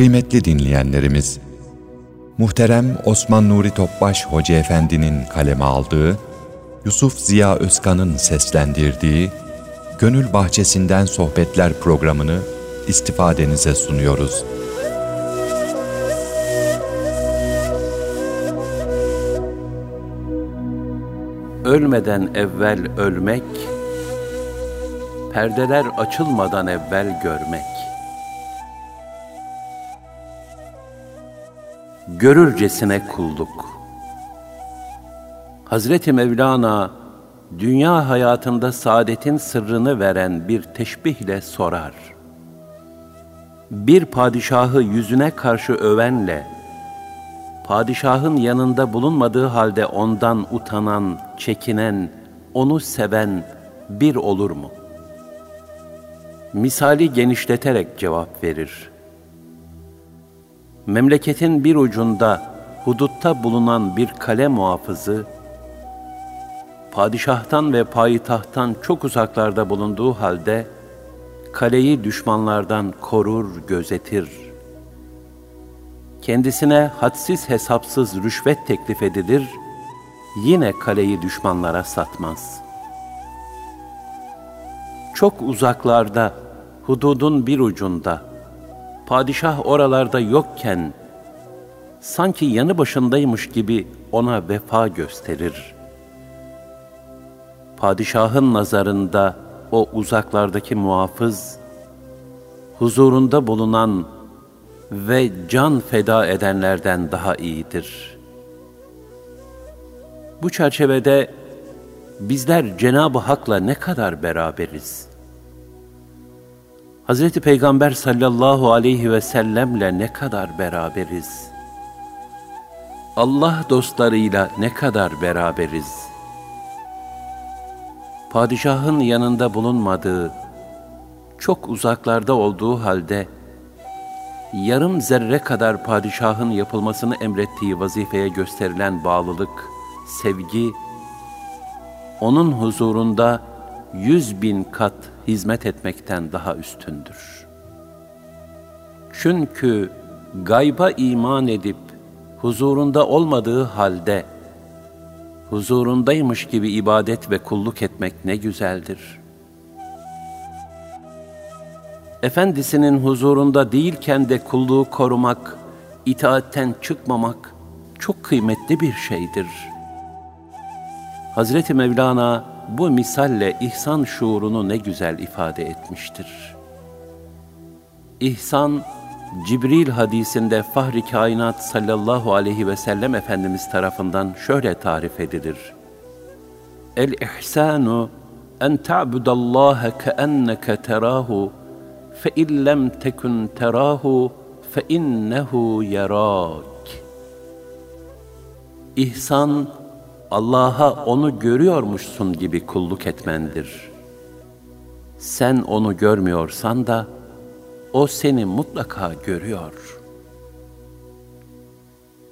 Kıymetli dinleyenlerimiz, muhterem Osman Nuri Topbaş Hoca Efendi'nin kaleme aldığı, Yusuf Ziya Özkan'ın seslendirdiği Gönül Bahçesinden Sohbetler programını istifadenize sunuyoruz. Ölmeden evvel ölmek, perdeler açılmadan evvel görmek. Görürcesine kulluk. Hazreti Mevlana dünya hayatında saadetin sırrını veren bir teşbihle sorar. Bir padişahı yüzüne karşı övenle, padişahın yanında bulunmadığı halde ondan utanan, çekinen, onu seven bir olur mu? Misali genişleterek cevap verir. Memleketin bir ucunda, hudutta bulunan bir kale muhafızı, padişahtan ve payitahttan çok uzaklarda bulunduğu halde, kaleyi düşmanlardan korur, gözetir. Kendisine hadsiz hesapsız rüşvet teklif edilir, yine kaleyi düşmanlara satmaz. Çok uzaklarda, hududun bir ucunda, padişah oralarda yokken, sanki yanı başındaymış gibi ona vefa gösterir.'' padişahın nazarında o uzaklardaki muhafız, huzurunda bulunan ve can feda edenlerden daha iyidir. Bu çerçevede bizler Cenab-ı Hak'la ne kadar beraberiz? Hz. Peygamber sallallahu aleyhi ve sellemle ne kadar beraberiz? Allah dostlarıyla ne kadar beraberiz? padişahın yanında bulunmadığı, çok uzaklarda olduğu halde, yarım zerre kadar padişahın yapılmasını emrettiği vazifeye gösterilen bağlılık, sevgi, onun huzurunda yüz bin kat hizmet etmekten daha üstündür. Çünkü gayba iman edip huzurunda olmadığı halde, huzurundaymış gibi ibadet ve kulluk etmek ne güzeldir. Efendisinin huzurunda değilken de kulluğu korumak, itaatten çıkmamak çok kıymetli bir şeydir. Hazreti Mevlana bu misalle ihsan şuurunu ne güzel ifade etmiştir. İhsan, Cibril hadisinde Fahri Kainat sallallahu aleyhi ve sellem Efendimiz tarafından şöyle tarif edilir. El-ihsanu en ta'budallaha keenneke terahu fe in lem tekun terahu fe innehu yarak. İhsan, Allah'a onu görüyormuşsun gibi kulluk etmendir. Sen onu görmüyorsan da, o seni mutlaka görüyor.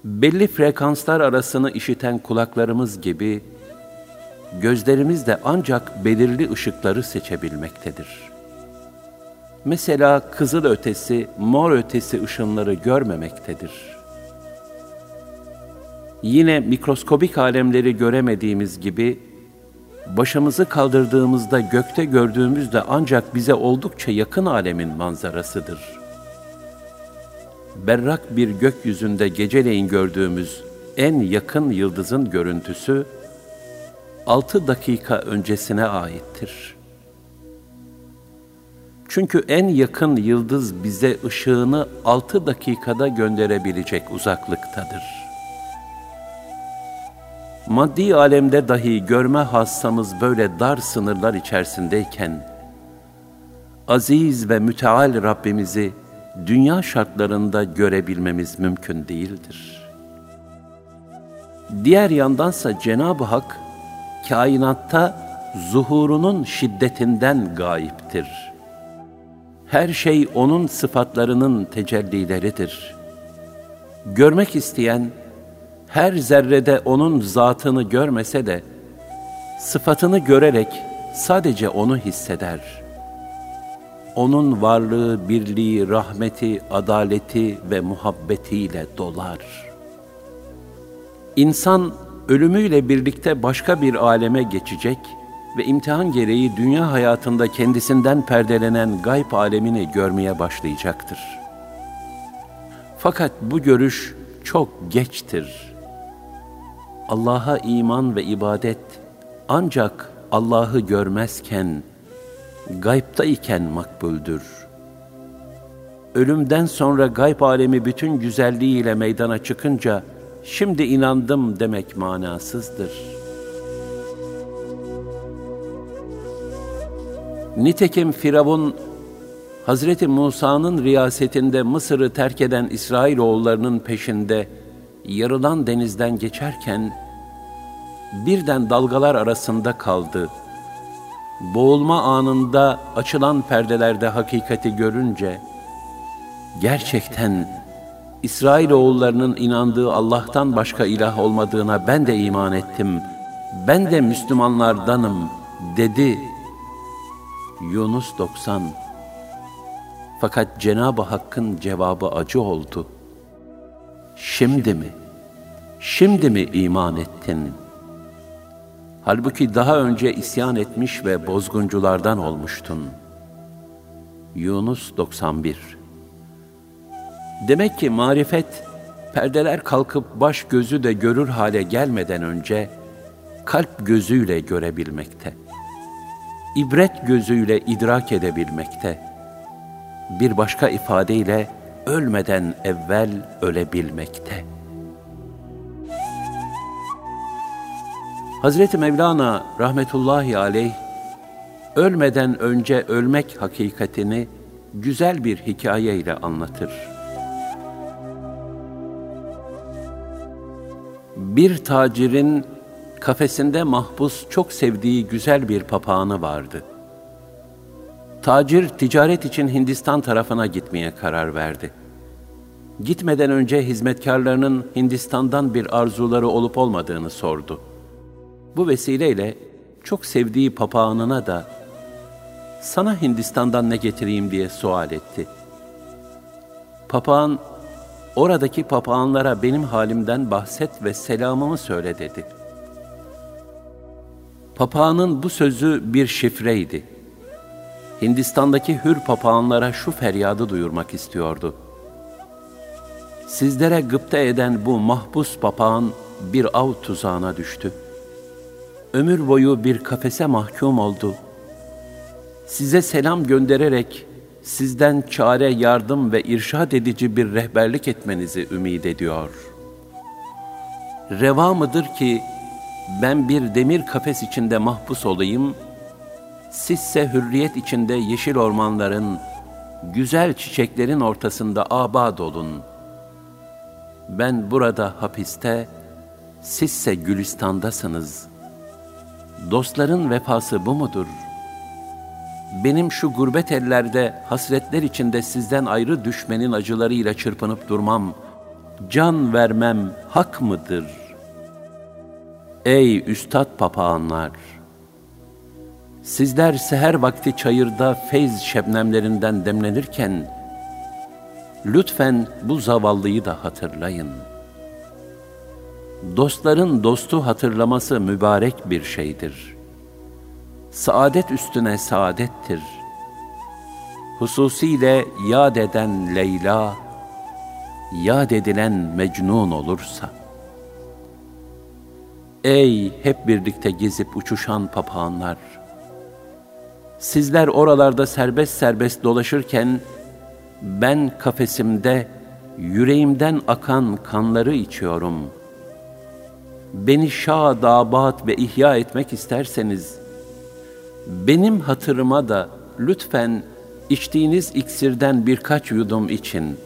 Belli frekanslar arasını işiten kulaklarımız gibi, gözlerimiz de ancak belirli ışıkları seçebilmektedir. Mesela kızıl ötesi, mor ötesi ışınları görmemektedir. Yine mikroskobik alemleri göremediğimiz gibi, başımızı kaldırdığımızda gökte gördüğümüz de ancak bize oldukça yakın alemin manzarasıdır. Berrak bir gökyüzünde geceleyin gördüğümüz en yakın yıldızın görüntüsü, altı dakika öncesine aittir. Çünkü en yakın yıldız bize ışığını altı dakikada gönderebilecek uzaklıktadır.'' Maddi alemde dahi görme hassamız böyle dar sınırlar içerisindeyken, aziz ve müteal Rabbimizi dünya şartlarında görebilmemiz mümkün değildir. Diğer yandansa Cenab-ı Hak, kainatta zuhurunun şiddetinden gayiptir. Her şey O'nun sıfatlarının tecellileridir. Görmek isteyen, her zerrede onun zatını görmese de, sıfatını görerek sadece onu hisseder. onun varlığı, birliği, rahmeti, adaleti ve muhabbetiyle dolar. İnsan ölümüyle birlikte başka bir aleme geçecek ve imtihan gereği dünya hayatında kendisinden perdelenen gayb alemini görmeye başlayacaktır. Fakat bu görüş çok geçtir. Allah'a iman ve ibadet ancak Allah'ı görmezken, gaybta iken makbuldür. Ölümden sonra gayb alemi bütün güzelliğiyle meydana çıkınca, şimdi inandım demek manasızdır. Nitekim Firavun, Hazreti Musa'nın riyasetinde Mısır'ı terk eden İsrailoğullarının peşinde yarılan denizden geçerken, birden dalgalar arasında kaldı. Boğulma anında açılan perdelerde hakikati görünce, gerçekten İsrailoğullarının inandığı Allah'tan başka ilah olmadığına ben de iman ettim. Ben de Müslümanlardanım dedi. Yunus 90 Fakat Cenab-ı Hakk'ın cevabı acı oldu. Şimdi mi? Şimdi mi iman ettin? Halbuki daha önce isyan etmiş ve bozgunculardan olmuştun. Yunus 91 Demek ki marifet, perdeler kalkıp baş gözü de görür hale gelmeden önce, kalp gözüyle görebilmekte. İbret gözüyle idrak edebilmekte. Bir başka ifadeyle, ölmeden evvel ölebilmekte. Hazreti Mevlana rahmetullahi aleyh, ölmeden önce ölmek hakikatini güzel bir hikaye ile anlatır. Bir tacirin kafesinde mahpus çok sevdiği güzel bir papağanı vardı. Tacir ticaret için Hindistan tarafına gitmeye karar verdi. Gitmeden önce hizmetkarlarının Hindistan'dan bir arzuları olup olmadığını sordu. Bu vesileyle çok sevdiği papağanına da sana Hindistan'dan ne getireyim diye sual etti. Papağan Oradaki papağanlara benim halimden bahset ve selamımı söyle dedi. Papağanın bu sözü bir şifreydi. Hindistan'daki hür papağanlara şu feryadı duyurmak istiyordu. Sizlere gıpta eden bu mahpus papağan bir av tuzağına düştü. Ömür boyu bir kafese mahkum oldu. Size selam göndererek sizden çare, yardım ve irşad edici bir rehberlik etmenizi ümid ediyor. Reva mıdır ki ben bir demir kafes içinde mahpus olayım, sizse hürriyet içinde yeşil ormanların, güzel çiçeklerin ortasında abad olun. Ben burada hapiste, sizse gülistandasınız. Dostların vefası bu mudur?'' benim şu gurbet ellerde hasretler içinde sizden ayrı düşmenin acılarıyla çırpınıp durmam, can vermem hak mıdır? Ey üstad papağanlar! Sizler seher vakti çayırda feyz şebnemlerinden demlenirken, lütfen bu zavallıyı da hatırlayın. Dostların dostu hatırlaması mübarek bir şeydir.'' saadet üstüne saadettir. Hususiyle yad eden Leyla, yad edilen Mecnun olursa. Ey hep birlikte gezip uçuşan papağanlar! Sizler oralarda serbest serbest dolaşırken, ben kafesimde yüreğimden akan kanları içiyorum. Beni şad, abat ve ihya etmek isterseniz, benim hatırıma da lütfen içtiğiniz iksirden birkaç yudum için,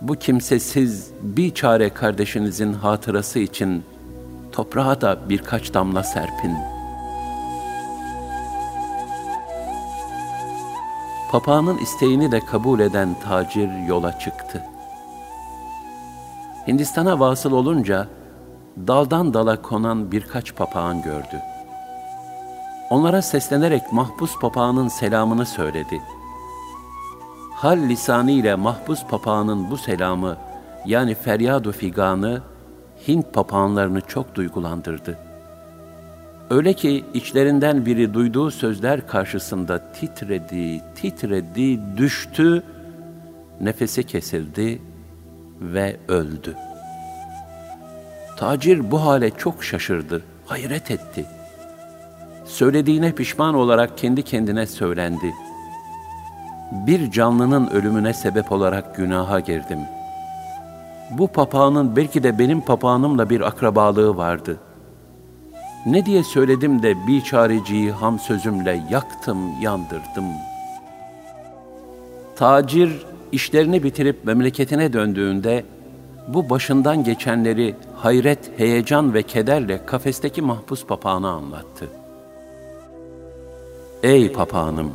bu kimsesiz bir çare kardeşinizin hatırası için toprağa da birkaç damla serpin. Papağanın isteğini de kabul eden tacir yola çıktı. Hindistan'a vasıl olunca daldan dala konan birkaç papağan gördü. Onlara seslenerek mahpus papağanın selamını söyledi. hal lisanı ile mahpus papağanın bu selamı yani feryadu figanı Hint papağanlarını çok duygulandırdı. Öyle ki içlerinden biri duyduğu sözler karşısında titredi, titredi, düştü, nefesi kesildi ve öldü. Tacir bu hale çok şaşırdı, hayret etti. Söylediğine pişman olarak kendi kendine söylendi. Bir canlının ölümüne sebep olarak günaha girdim. Bu papağanın belki de benim papağanımla bir akrabalığı vardı. Ne diye söyledim de biçareciyi ham sözümle yaktım, yandırdım. Tacir işlerini bitirip memleketine döndüğünde bu başından geçenleri hayret, heyecan ve kederle kafesteki mahpus papağana anlattı. Ey papağanım!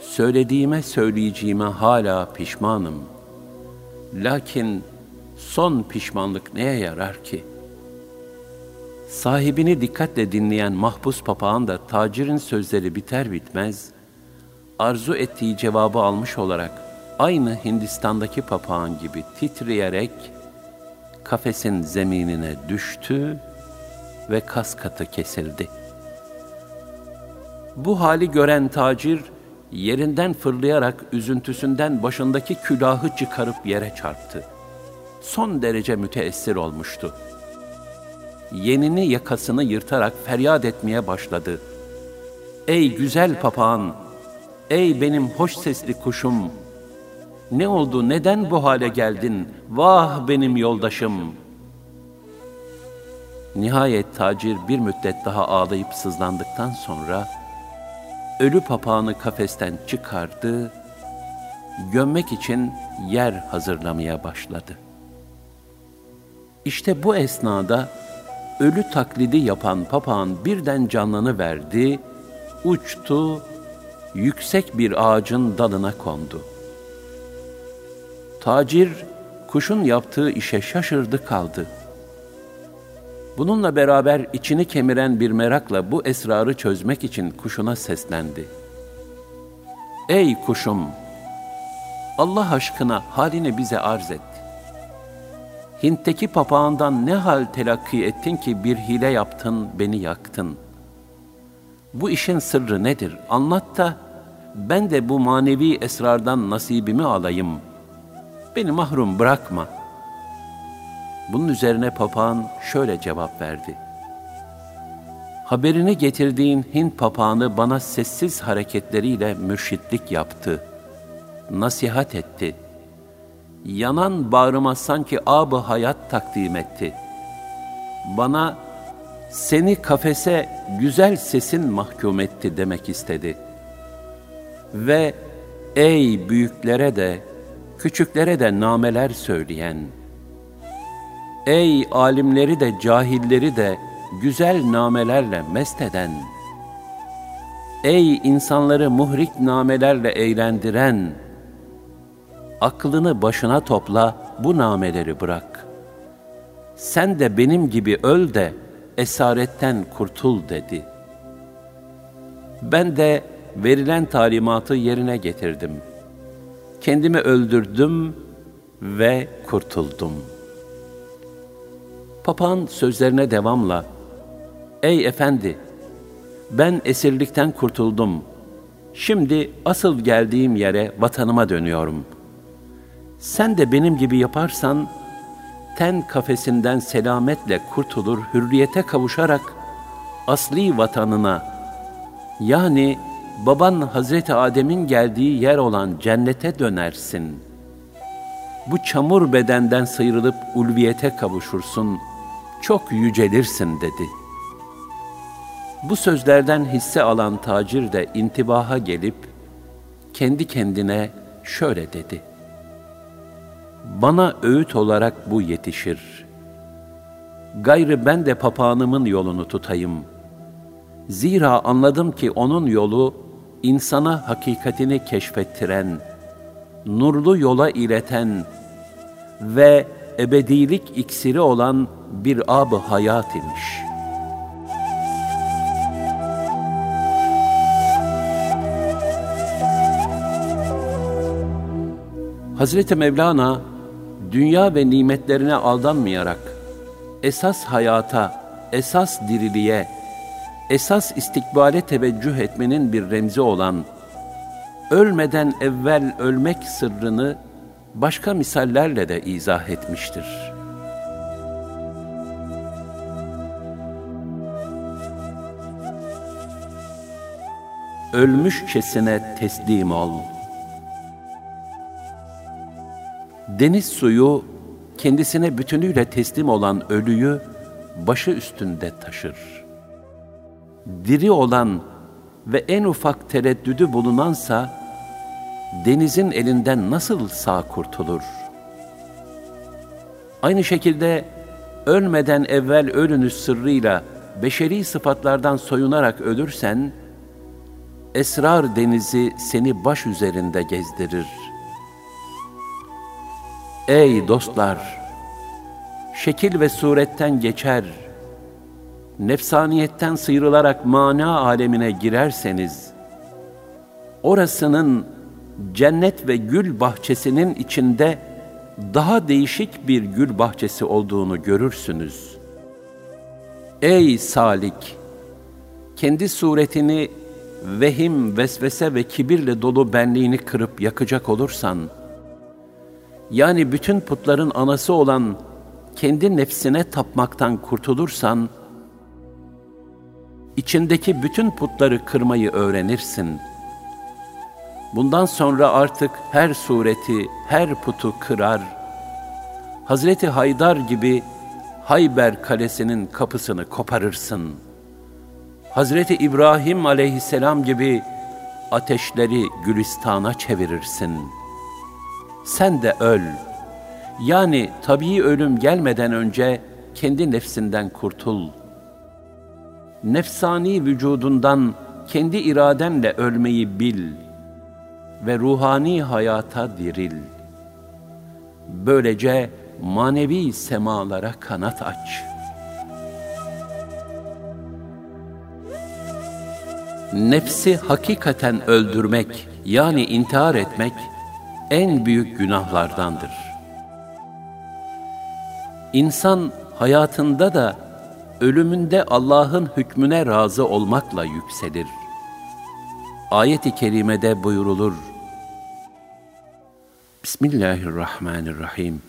Söylediğime söyleyeceğime hala pişmanım. Lakin son pişmanlık neye yarar ki? Sahibini dikkatle dinleyen mahpus papağan da tacirin sözleri biter bitmez, arzu ettiği cevabı almış olarak aynı Hindistan'daki papağan gibi titreyerek kafesin zeminine düştü ve kas katı kesildi. Bu hali gören tacir yerinden fırlayarak üzüntüsünden başındaki külahı çıkarıp yere çarptı. Son derece müteessir olmuştu. Yenini yakasını yırtarak feryat etmeye başladı. Ey güzel papağan, ey benim hoş sesli kuşum, ne oldu, neden bu hale geldin? Vah benim yoldaşım! Nihayet tacir bir müddet daha ağlayıp sızlandıktan sonra, ölü papağanı kafesten çıkardı, gömmek için yer hazırlamaya başladı. İşte bu esnada ölü taklidi yapan papağan birden canlanı verdi, uçtu, yüksek bir ağacın dalına kondu. Tacir kuşun yaptığı işe şaşırdı kaldı. Bununla beraber içini kemiren bir merakla bu esrarı çözmek için kuşuna seslendi. Ey kuşum! Allah aşkına halini bize arz et. Hint'teki papağandan ne hal telakki ettin ki bir hile yaptın, beni yaktın. Bu işin sırrı nedir? Anlat da ben de bu manevi esrardan nasibimi alayım. Beni mahrum bırakma. Bunun üzerine papağan şöyle cevap verdi. Haberini getirdiğin Hint papağanı bana sessiz hareketleriyle mürşitlik yaptı. Nasihat etti.'' Yanan bağrıma sanki abı hayat takdim etti. Bana seni kafese güzel sesin mahkum etti demek istedi. Ve ey büyüklere de küçüklere de nameler söyleyen, ey alimleri de cahilleri de güzel namelerle mest eden, ey insanları muhrik namelerle eğlendiren, aklını başına topla, bu nameleri bırak. Sen de benim gibi öl de esaretten kurtul dedi. Ben de verilen talimatı yerine getirdim. Kendimi öldürdüm ve kurtuldum. Papağan sözlerine devamla, Ey efendi, ben esirlikten kurtuldum. Şimdi asıl geldiğim yere, vatanıma dönüyorum.'' Sen de benim gibi yaparsan, ten kafesinden selametle kurtulur, hürriyete kavuşarak asli vatanına, yani baban Hazreti Adem'in geldiği yer olan cennete dönersin. Bu çamur bedenden sıyrılıp ulviyete kavuşursun, çok yücelirsin dedi. Bu sözlerden hisse alan tacir de intibaha gelip, kendi kendine şöyle dedi. Bana öğüt olarak bu yetişir. Gayrı ben de papağanımın yolunu tutayım. Zira anladım ki onun yolu insana hakikatini keşfettiren, nurlu yola ileten ve ebedilik iksiri olan bir ab hayat imiş.'' Hazreti Mevlana dünya ve nimetlerine aldanmayarak esas hayata, esas diriliğe, esas istikbale teveccüh etmenin bir remzi olan ölmeden evvel ölmek sırrını başka misallerle de izah etmiştir. Ölmüşçesine teslim ol. Deniz suyu kendisine bütünüyle teslim olan ölüyü başı üstünde taşır. Diri olan ve en ufak tereddüdü bulunansa denizin elinden nasıl sağ kurtulur? Aynı şekilde ölmeden evvel ölünüz sırrıyla beşeri sıfatlardan soyunarak ölürsen, esrar denizi seni baş üzerinde gezdirir. Ey dostlar! Şekil ve suretten geçer, nefsaniyetten sıyrılarak mana alemine girerseniz, orasının cennet ve gül bahçesinin içinde daha değişik bir gül bahçesi olduğunu görürsünüz. Ey salik! Kendi suretini vehim, vesvese ve kibirle dolu benliğini kırıp yakacak olursan, yani bütün putların anası olan kendi nefsine tapmaktan kurtulursan, içindeki bütün putları kırmayı öğrenirsin. Bundan sonra artık her sureti, her putu kırar. Hazreti Haydar gibi Hayber kalesinin kapısını koparırsın. Hazreti İbrahim aleyhisselam gibi ateşleri Gülistan'a çevirirsin. Sen de öl. Yani tabii ölüm gelmeden önce kendi nefsinden kurtul.'' nefsani vücudundan kendi iradenle ölmeyi bil ve ruhani hayata diril. Böylece manevi semalara kanat aç. Nefsi hakikaten öldürmek yani intihar etmek en büyük günahlardandır. İnsan hayatında da ölümünde Allah'ın hükmüne razı olmakla yükselir. Ayet-i kerimede buyurulur. Bismillahirrahmanirrahim.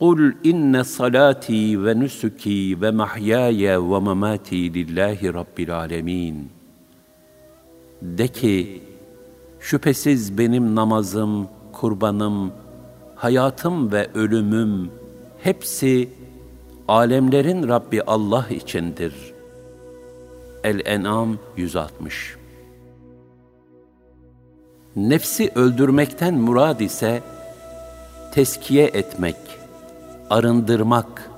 Kul inne salati ve nusuki ve mahyaya ve mamati lillahi rabbil alemin. De ki, şüphesiz benim namazım, kurbanım, hayatım ve ölümüm hepsi alemlerin Rabbi Allah içindir. El-En'am 160 Nefsi öldürmekten murad ise teskiye etmek, arındırmak,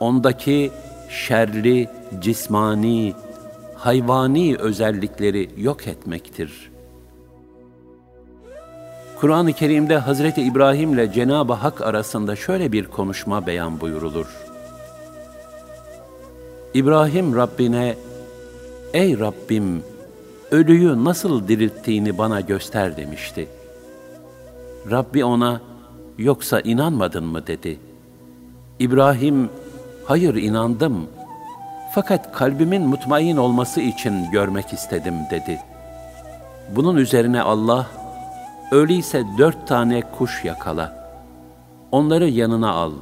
ondaki şerli, cismani, hayvani özellikleri yok etmektir.'' Kur'an-ı Kerim'de Hazreti İbrahim ile Cenab-ı Hak arasında şöyle bir konuşma beyan buyurulur. İbrahim Rabbine, Ey Rabbim, ölüyü nasıl dirilttiğini bana göster demişti. Rabbi ona, yoksa inanmadın mı dedi. İbrahim, hayır inandım. Fakat kalbimin mutmain olması için görmek istedim dedi. Bunun üzerine Allah, Öyleyse dört tane kuş yakala. Onları yanına al.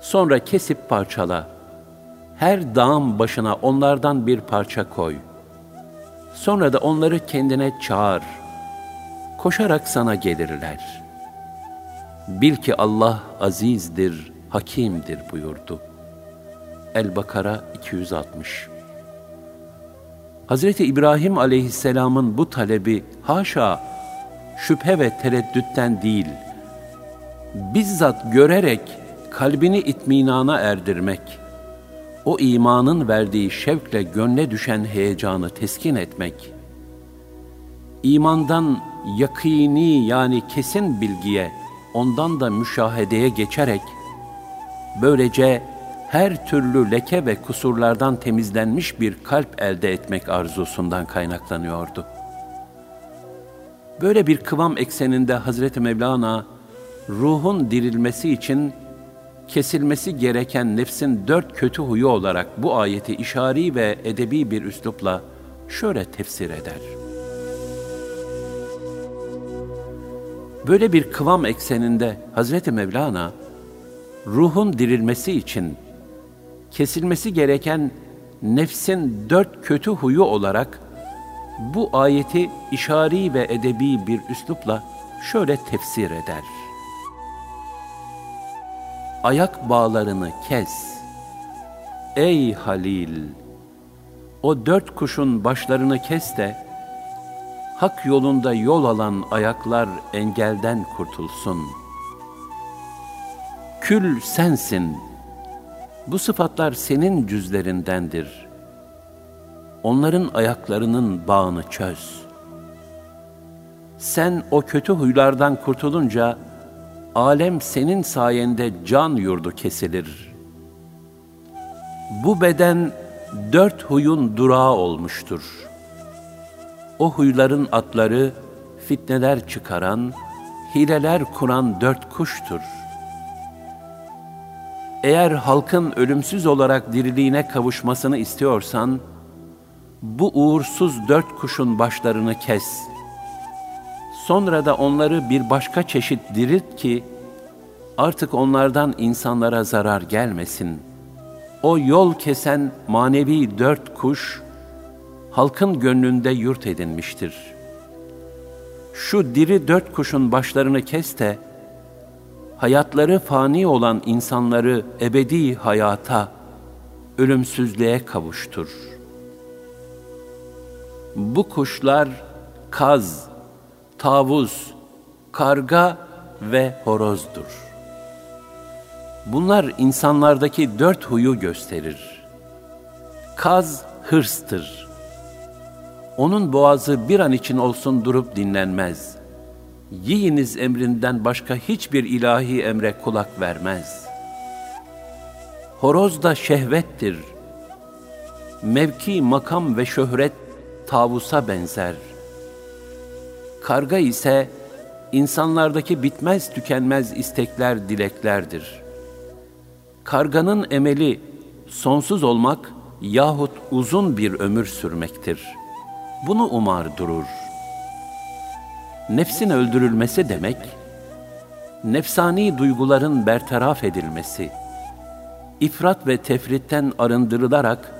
Sonra kesip parçala. Her dağın başına onlardan bir parça koy. Sonra da onları kendine çağır. Koşarak sana gelirler. Bil ki Allah azizdir, hakimdir buyurdu. El-Bakara 260 Hazreti İbrahim aleyhisselamın bu talebi haşa şüphe ve tereddütten değil, bizzat görerek kalbini itminana erdirmek, o imanın verdiği şevkle gönle düşen heyecanı teskin etmek, imandan yakini yani kesin bilgiye, ondan da müşahedeye geçerek, böylece her türlü leke ve kusurlardan temizlenmiş bir kalp elde etmek arzusundan kaynaklanıyordu.'' Böyle bir kıvam ekseninde Hazreti Mevlana ruhun dirilmesi için kesilmesi gereken nefsin dört kötü huyu olarak bu ayeti işari ve edebi bir üslupla şöyle tefsir eder. Böyle bir kıvam ekseninde Hazreti Mevlana ruhun dirilmesi için kesilmesi gereken nefsin dört kötü huyu olarak bu ayeti işari ve edebi bir üslupla şöyle tefsir eder. Ayak bağlarını kes. Ey Halil! O dört kuşun başlarını kes de, hak yolunda yol alan ayaklar engelden kurtulsun. Kül sensin. Bu sıfatlar senin cüzlerindendir.'' onların ayaklarının bağını çöz. Sen o kötü huylardan kurtulunca, alem senin sayende can yurdu kesilir. Bu beden dört huyun durağı olmuştur. O huyların atları, fitneler çıkaran, hileler kuran dört kuştur. Eğer halkın ölümsüz olarak diriliğine kavuşmasını istiyorsan, bu uğursuz dört kuşun başlarını kes. Sonra da onları bir başka çeşit dirilt ki, artık onlardan insanlara zarar gelmesin. O yol kesen manevi dört kuş, halkın gönlünde yurt edinmiştir. Şu diri dört kuşun başlarını kes de, hayatları fani olan insanları ebedi hayata, ölümsüzlüğe kavuştur.'' Bu kuşlar kaz, tavus, karga ve horozdur. Bunlar insanlardaki dört huyu gösterir. Kaz hırstır. Onun boğazı bir an için olsun durup dinlenmez. Yiyiniz emrinden başka hiçbir ilahi emre kulak vermez. Horoz da şehvettir. Mevki, makam ve şöhret tavusa benzer. Karga ise insanlardaki bitmez tükenmez istekler, dileklerdir. Karganın emeli sonsuz olmak yahut uzun bir ömür sürmektir. Bunu umar durur. Nefsin öldürülmesi demek, nefsani duyguların bertaraf edilmesi, ifrat ve tefritten arındırılarak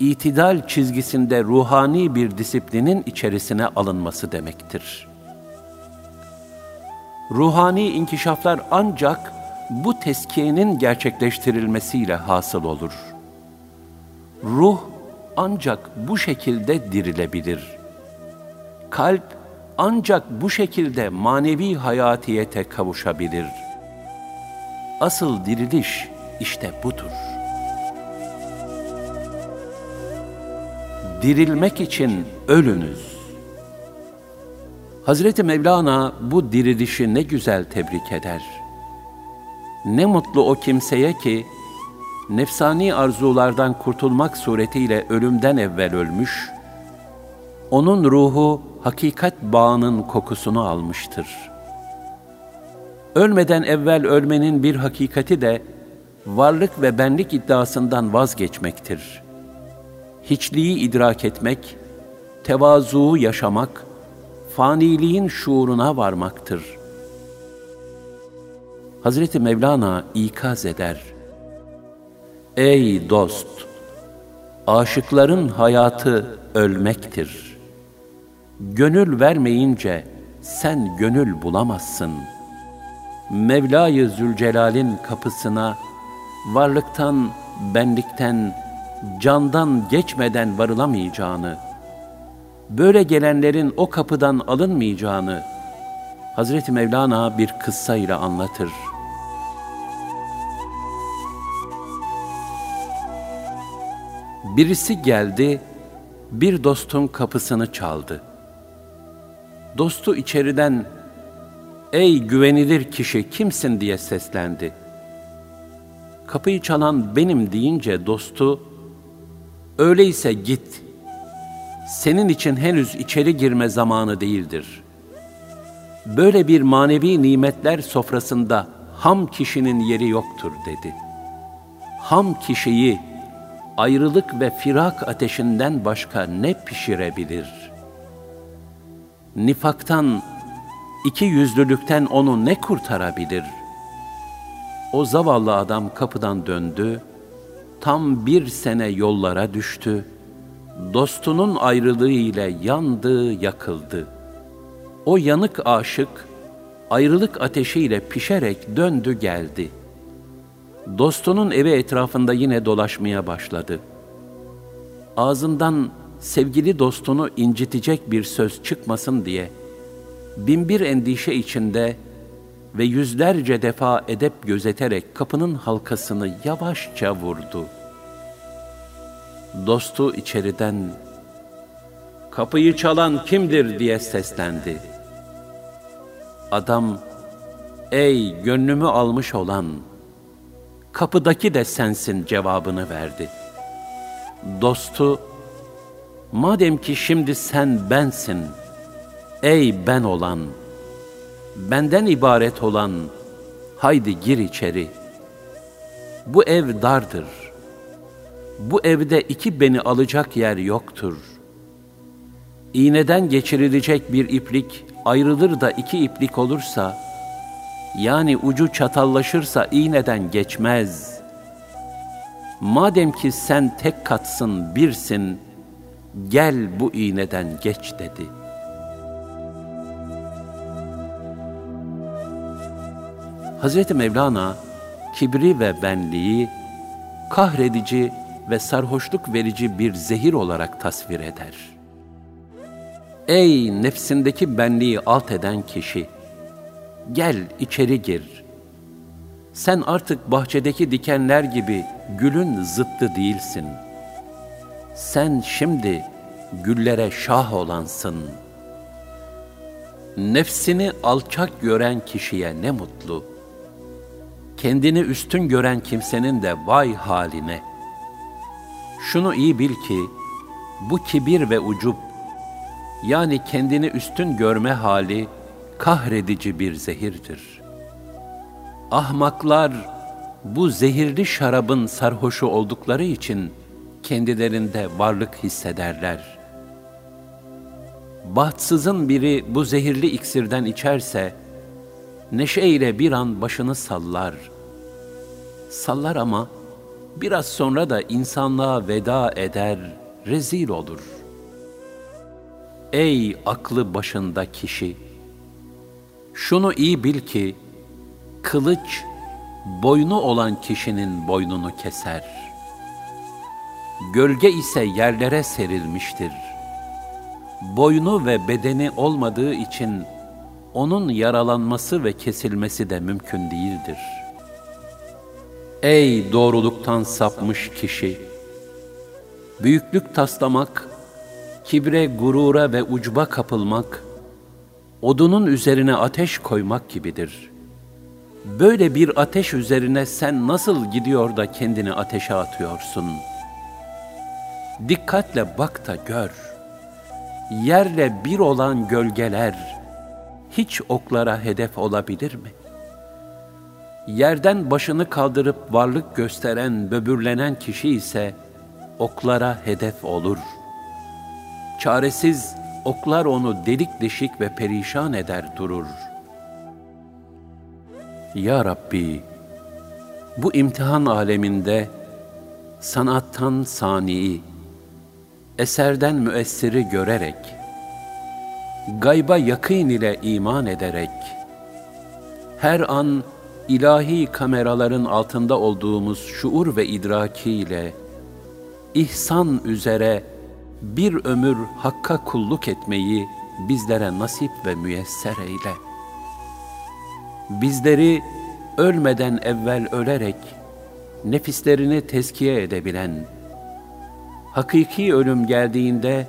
itidal çizgisinde ruhani bir disiplinin içerisine alınması demektir. Ruhani inkişaflar ancak bu teskiyenin gerçekleştirilmesiyle hasıl olur. Ruh ancak bu şekilde dirilebilir. Kalp ancak bu şekilde manevi hayatiyete kavuşabilir. Asıl diriliş işte budur. dirilmek için ölünüz. Hazreti Mevlana bu dirilişi ne güzel tebrik eder. Ne mutlu o kimseye ki, nefsani arzulardan kurtulmak suretiyle ölümden evvel ölmüş, onun ruhu hakikat bağının kokusunu almıştır. Ölmeden evvel ölmenin bir hakikati de, varlık ve benlik iddiasından vazgeçmektir.'' hiçliği idrak etmek, tevazuu yaşamak, faniliğin şuuruna varmaktır. Hazreti Mevlana ikaz eder. Ey dost! Aşıkların hayatı ölmektir. Gönül vermeyince sen gönül bulamazsın. Mevla-i Zülcelal'in kapısına varlıktan, benlikten, candan geçmeden varılamayacağını, böyle gelenlerin o kapıdan alınmayacağını Hazreti Mevlana bir kıssa ile anlatır. Birisi geldi, bir dostun kapısını çaldı. Dostu içeriden, ''Ey güvenilir kişi kimsin?'' diye seslendi. Kapıyı çalan benim deyince dostu, Öyleyse git. Senin için henüz içeri girme zamanı değildir. Böyle bir manevi nimetler sofrasında ham kişinin yeri yoktur dedi. Ham kişiyi ayrılık ve firak ateşinden başka ne pişirebilir? Nifaktan, iki yüzlülükten onu ne kurtarabilir? O zavallı adam kapıdan döndü, tam bir sene yollara düştü, dostunun ayrılığı ile yandı, yakıldı. O yanık aşık, ayrılık ateşiyle pişerek döndü geldi. Dostunun evi etrafında yine dolaşmaya başladı. Ağzından sevgili dostunu incitecek bir söz çıkmasın diye binbir endişe içinde ve yüzlerce defa edep gözeterek kapının halkasını yavaşça vurdu. Dostu içeriden kapıyı çalan kimdir diye seslendi. Adam, ey gönlümü almış olan, kapıdaki de sensin cevabını verdi. Dostu, madem ki şimdi sen bensin, ey ben olan, benden ibaret olan, haydi gir içeri. Bu ev dardır. Bu evde iki beni alacak yer yoktur. İğneden geçirilecek bir iplik ayrılır da iki iplik olursa, yani ucu çatallaşırsa iğneden geçmez. Madem ki sen tek katsın, birsin, gel bu iğneden geç dedi. Hazreti Mevlana, kibri ve benliği, kahredici ve sarhoşluk verici bir zehir olarak tasvir eder.'' Ey nefsindeki benliği alt eden kişi! Gel içeri gir. Sen artık bahçedeki dikenler gibi gülün zıttı değilsin. Sen şimdi güllere şah olansın. Nefsini alçak gören kişiye ne mutlu. Kendini üstün gören kimsenin de vay haline. Şunu iyi bil ki, bu kibir ve ucup yani kendini üstün görme hali kahredici bir zehirdir. Ahmaklar bu zehirli şarabın sarhoşu oldukları için kendilerinde varlık hissederler. Bahtsızın biri bu zehirli iksirden içerse, neşeyle bir an başını sallar. Sallar ama biraz sonra da insanlığa veda eder, rezil olur.'' Ey aklı başında kişi! Şunu iyi bil ki, kılıç boynu olan kişinin boynunu keser. Gölge ise yerlere serilmiştir. Boynu ve bedeni olmadığı için onun yaralanması ve kesilmesi de mümkün değildir. Ey doğruluktan sapmış kişi! Büyüklük taslamak, kibre, gurura ve ucba kapılmak, odunun üzerine ateş koymak gibidir. Böyle bir ateş üzerine sen nasıl gidiyor da kendini ateşe atıyorsun? Dikkatle bak da gör. Yerle bir olan gölgeler hiç oklara hedef olabilir mi? Yerden başını kaldırıp varlık gösteren, böbürlenen kişi ise oklara hedef olur.'' Çaresiz oklar onu delik deşik ve perişan eder durur. Ya Rabbi, bu imtihan aleminde sanattan saniyi, eserden müessiri görerek, gayba yakın ile iman ederek, her an ilahi kameraların altında olduğumuz şuur ve idrakiyle, ihsan üzere bir ömür Hakk'a kulluk etmeyi bizlere nasip ve müyesser eyle. Bizleri ölmeden evvel ölerek nefislerini tezkiye edebilen, hakiki ölüm geldiğinde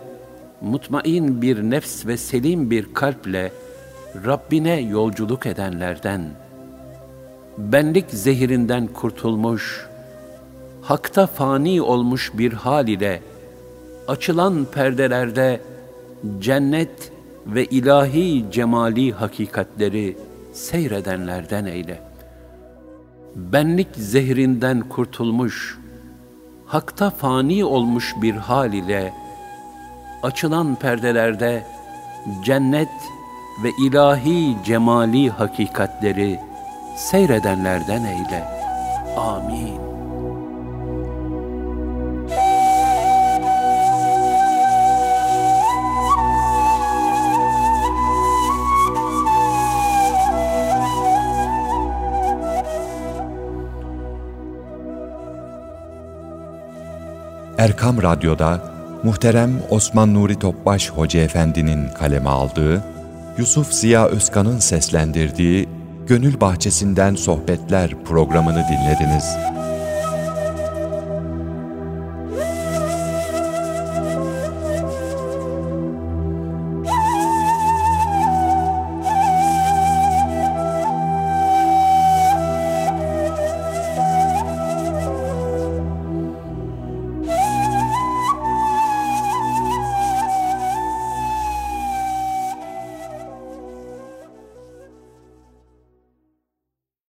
mutmain bir nefs ve selim bir kalple Rabbine yolculuk edenlerden, benlik zehirinden kurtulmuş, hakta fani olmuş bir hal ile açılan perdelerde cennet ve ilahi cemali hakikatleri seyredenlerden eyle. Benlik zehrinden kurtulmuş, hakta fani olmuş bir hal ile, açılan perdelerde cennet ve ilahi cemali hakikatleri seyredenlerden eyle. Amin. Erkam Radyo'da muhterem Osman Nuri Topbaş Hoca Efendi'nin kaleme aldığı, Yusuf Ziya Özkan'ın seslendirdiği Gönül Bahçesinden Sohbetler programını dinlediniz.